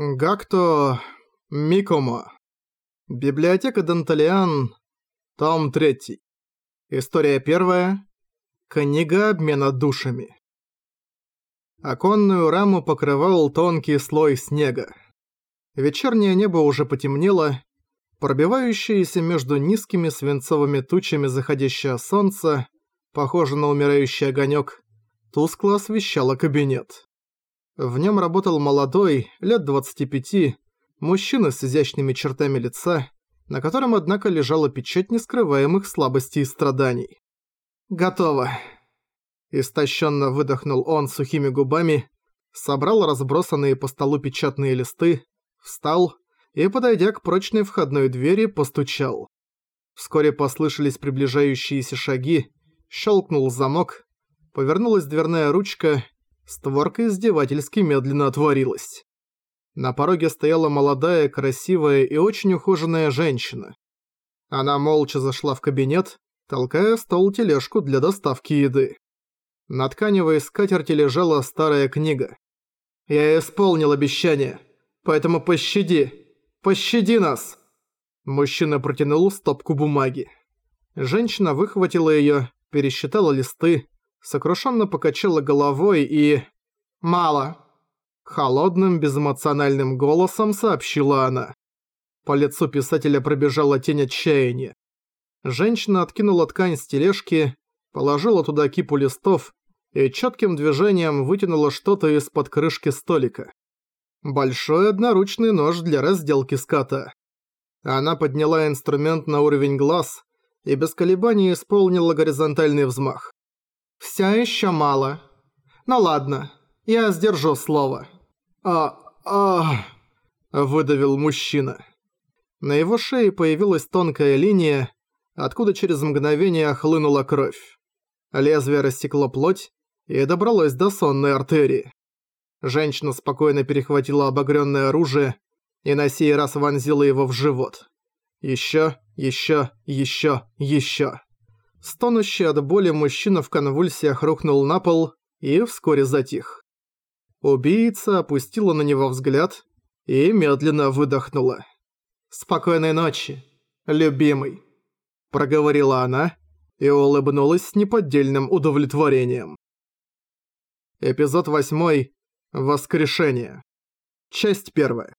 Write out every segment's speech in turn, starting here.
Гакто Микомо. Библиотека Данталиан. Том 3. История первая. Книга обмена душами. Оконную раму покрывал тонкий слой снега. Вечернее небо уже потемнело, пробивающееся между низкими свинцовыми тучами заходящее солнце, похоже на умирающий огонек, тускло освещало кабинет. В нем работал молодой, лет 25, мужчина с изящными чертами лица, на котором, однако, лежала печать нескрываемых слабостей и страданий. «Готово!» Истощенно выдохнул он сухими губами, собрал разбросанные по столу печатные листы, встал и, подойдя к прочной входной двери, постучал. Вскоре послышались приближающиеся шаги, щелкнул замок, повернулась дверная ручка, Створка издевательски медленно отворилась. На пороге стояла молодая, красивая и очень ухоженная женщина. Она молча зашла в кабинет, толкая стол тележку для доставки еды. На тканевой скатерти лежала старая книга. «Я исполнил обещание, поэтому пощади! Пощади нас!» Мужчина протянул стопку бумаги. Женщина выхватила её, пересчитала листы, сокрушенно покачала головой и... «Мало!» Холодным, безэмоциональным голосом сообщила она. По лицу писателя пробежала тень отчаяния. Женщина откинула ткань с тележки, положила туда кипу листов и четким движением вытянула что-то из-под крышки столика. Большой одноручный нож для разделки скота. Она подняла инструмент на уровень глаз и без колебаний исполнила горизонтальный взмах. «Всё ещё мало. Ну ладно, я сдержу слово». «А... а...» – выдавил мужчина. На его шее появилась тонкая линия, откуда через мгновение хлынула кровь. Лезвие рассекло плоть и добралось до сонной артерии. Женщина спокойно перехватила обогрённое оружие и на сей раз вонзила его в живот. Ещё, ещё, ещё, ещё. Стонущий от боли мужчина в конвульсиях рухнул на пол и вскоре затих. Убийца опустила на него взгляд и медленно выдохнула. «Спокойной ночи, любимый», – проговорила она и улыбнулась с неподдельным удовлетворением. Эпизод 8. Воскрешение. Часть 1.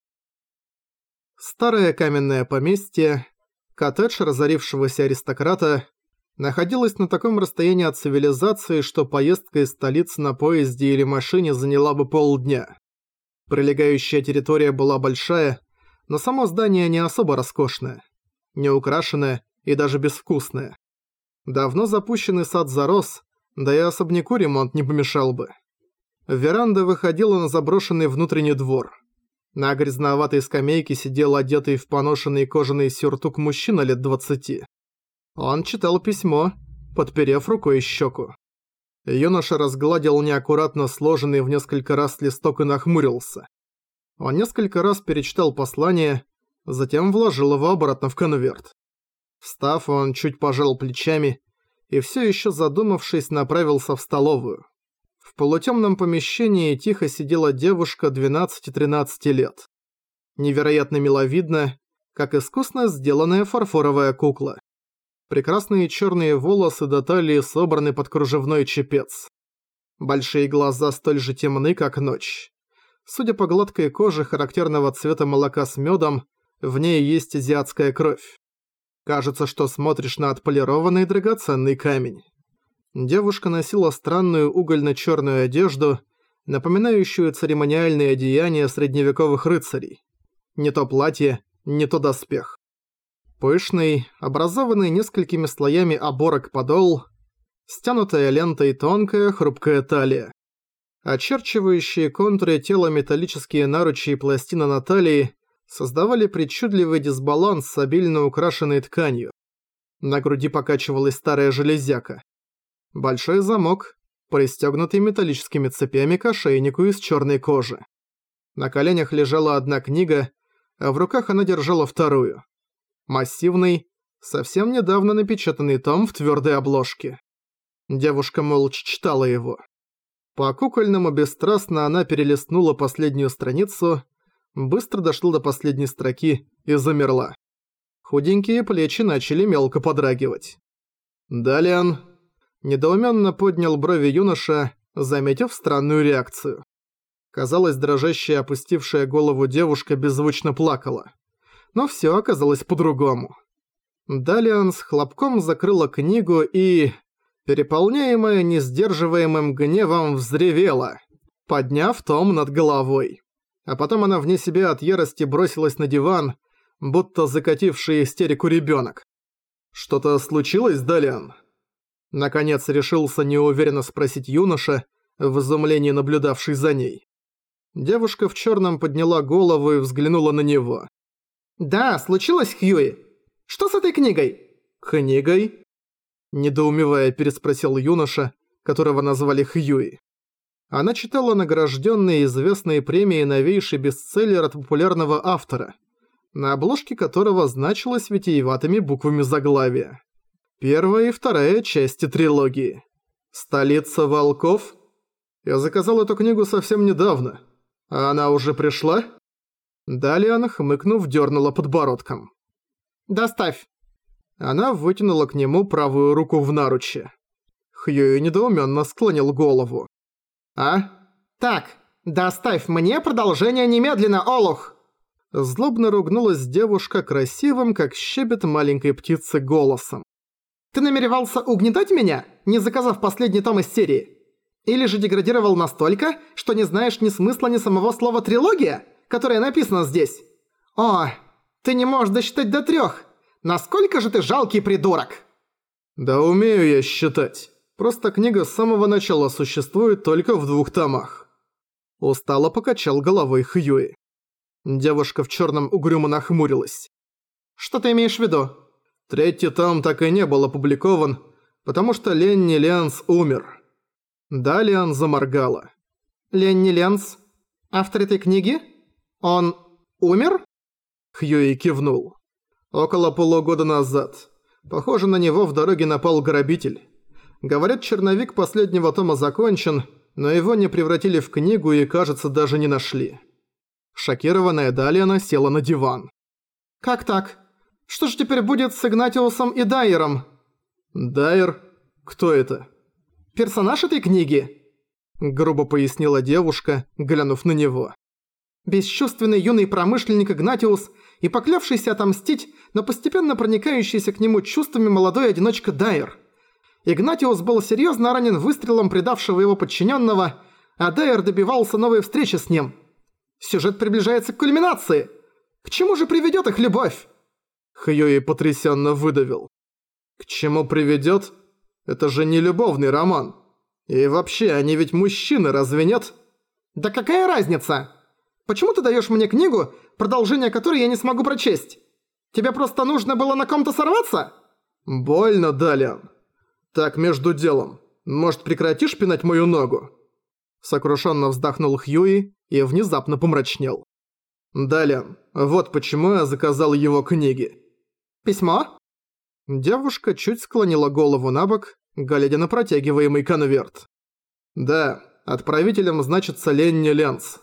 Старое каменное поместье, коттедж разорившегося аристократа, находилась на таком расстоянии от цивилизации, что поездка из столицы на поезде или машине заняла бы полдня. Прилегающая территория была большая, но само здание не особо роскошное, неукрашенное и даже безвкусное. Давно запущенный сад зарос, да и особняку ремонт не помешал бы. Веранда выходила на заброшенный внутренний двор. На грязноватой скамейке сидел одетый в поношенный кожаный сюртук мужчина лет двадцати. Он читал письмо, подперев рукой щеку. Юноша разгладил неаккуратно сложенный в несколько раз листок и нахмурился. Он несколько раз перечитал послание, затем вложил его обратно в конверт. Встав, он чуть пожал плечами и все еще задумавшись направился в столовую. В полутемном помещении тихо сидела девушка 12-13 лет. Невероятно миловидна, как искусно сделанная фарфоровая кукла. Прекрасные черные волосы до талии собраны под кружевной чепец. Большие глаза столь же темны, как ночь. Судя по гладкой коже характерного цвета молока с медом, в ней есть азиатская кровь. Кажется, что смотришь на отполированный драгоценный камень. Девушка носила странную угольно-черную одежду, напоминающую церемониальные одеяния средневековых рыцарей. Не то платье, не то доспех. Пышный, образованный несколькими слоями оборок подол, стянутая лентой тонкая хрупкая талия. Очерчивающие контуры тела металлические наручи и пластина на талии создавали причудливый дисбаланс с обильно украшенной тканью. На груди покачивалась старая железяка. Большой замок, пристегнутый металлическими цепями к ошейнику из черной кожи. На коленях лежала одна книга, а в руках она держала вторую. Массивный, совсем недавно напечатанный том в твердой обложке. Девушка молча читала его. По кукольному бесстрастно она перелистнула последнюю страницу, быстро дошла до последней строки и замерла. Худенькие плечи начали мелко подрагивать. Далее недоуменно поднял брови юноша, заметив странную реакцию. Казалось, дрожащая опустившая голову девушка беззвучно плакала. Но всё оказалось по-другому. Далее с хлопком закрыла книгу и переполняемая несдерживаемым гневом, взревела, подняв том над головой. А потом она вне себя от ярости бросилась на диван, будто закативший истерику ребенок. «Что-то случилось, Далиан?» Наконец решился неуверенно спросить юноша, в изумлении наблюдавший за ней. Девушка в черном подняла голову и взглянула на него. «Да, случилось, Хьюи. Что с этой книгой?» «Книгой?» Недоумевая переспросил юноша, которого назвали Хьюи. Она читала награжденные известные премии новейший бестселлер от популярного автора, на обложке которого значилось витиеватыми буквами заглавия. Первая и вторая части трилогии. «Столица волков?» Я заказал эту книгу совсем недавно. А она уже пришла? Далее она, хмыкнув, дернула подбородком. «Доставь!» Она вытянула к нему правую руку в наруче. Хьюи недоуменно склонил голову. «А? Так, доставь мне продолжение немедленно, Олух!» Злобно ругнулась девушка красивым, как щебет маленькой птицы, голосом. «Ты намеревался угнетать меня, не заказав последний том из серии? Или же деградировал настолько, что не знаешь ни смысла, ни самого слова «трилогия», которое написано здесь? О, ты не можешь досчитать до трёх! Насколько же ты жалкий придурок!» «Да умею я считать. Просто книга с самого начала существует только в двух томах». Устало покачал головой Хьюи. Девушка в чёрном угрюмо нахмурилась. «Что ты имеешь в виду?» Третий том так и не был опубликован, потому что Ленни Ленс умер. Далее он заморгала. «Ленни Ленс? Автор этой книги? Он умер?» Хьюи кивнул. Около полугода назад. Похоже, на него в дороге напал грабитель. Говорят, черновик последнего тома закончен, но его не превратили в книгу и, кажется, даже не нашли. Шокированная Далиана села на диван. «Как так? Что же теперь будет с Игнатиусом и Дайером?» «Дайер? Кто это?» «Персонаж этой книги», — грубо пояснила девушка, глянув на него. Бесчувственный юный промышленник Игнатиус и поклявшийся отомстить, но постепенно проникающийся к нему чувствами молодой одиночка Дайер. Игнатиус был серьезно ранен выстрелом предавшего его подчиненного, а Дайер добивался новой встречи с ним. Сюжет приближается к кульминации. К чему же приведет их любовь? Хьюи потрясенно выдавил. К чему приведет? Это же не любовный роман. И вообще, они ведь мужчины, разве нет? Да какая разница? Почему ты даешь мне книгу, продолжение которой я не смогу прочесть? Тебе просто нужно было на ком-то сорваться? Больно, Далиан. Так, между делом. Может, прекратишь пинать мою ногу? Сокрушенно вздохнул Хьюи и внезапно помрачнел. Далиан, вот почему я заказал его книги. Письмо? Девушка чуть склонила голову на бок, глядя на протягиваемый конверт. Да, отправителем значится Ленни Ленц.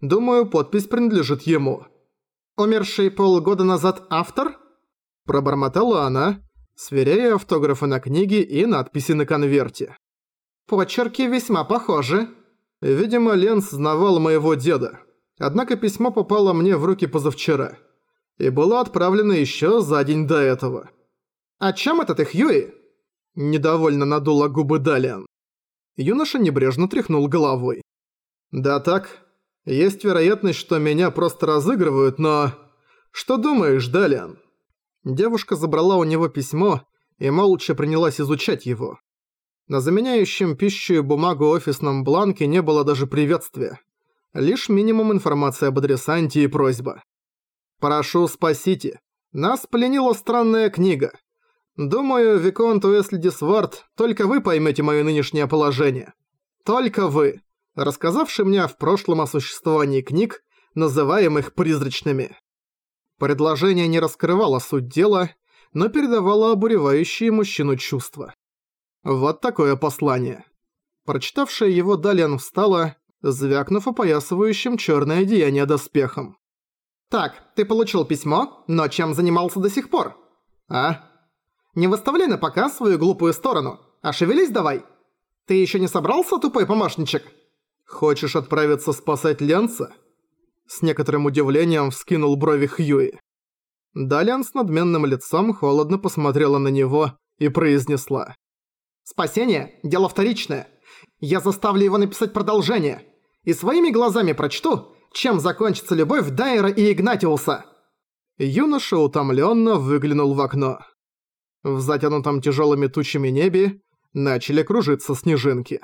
Думаю, подпись принадлежит ему. «Умерший полгода назад автор?» Пробормотала она, сверяя автографы на книге и надписи на конверте. «Почерки весьма похожи». Видимо, Ленс знавал моего деда. Однако письмо попало мне в руки позавчера. И было отправлено еще за день до этого. «О чем это ты, Хьюи?» Недовольно надула губы Далиан. Юноша небрежно тряхнул головой. «Да так, есть вероятность, что меня просто разыгрывают, но... Что думаешь, Далиан?» Девушка забрала у него письмо и молча принялась изучать его. На заменяющем пищу и бумагу офисном бланке не было даже приветствия. Лишь минимум информации об адресанте и просьба. «Прошу, спасите. Нас пленила странная книга. Думаю, Виконт Уэсли Дисвард, только вы поймете мое нынешнее положение. Только вы рассказавший мне в прошлом о существовании книг, называемых призрачными. Предложение не раскрывало суть дела, но передавало обуревающие мужчину чувства. Вот такое послание. Прочитавшая его Далиан встала, звякнув опоясывающим черное одеяние доспехом. Так, ты получил письмо, но чем занимался до сих пор? А? Не выставляй на показ свою глупую сторону, а шевелись давай. Ты еще не собрался, тупой помощничек? Хочешь отправиться спасать Ленца? С некоторым удивлением вскинул брови Хьюи. Далян с надменным лицом холодно посмотрела на него и произнесла. «Спасение – дело вторичное. Я заставлю его написать продолжение. И своими глазами прочту, чем закончится любовь Дайера и Игнатиуса». Юноша утомленно выглянул в окно. В затянутом тяжелыми тучами небе начали кружиться снежинки.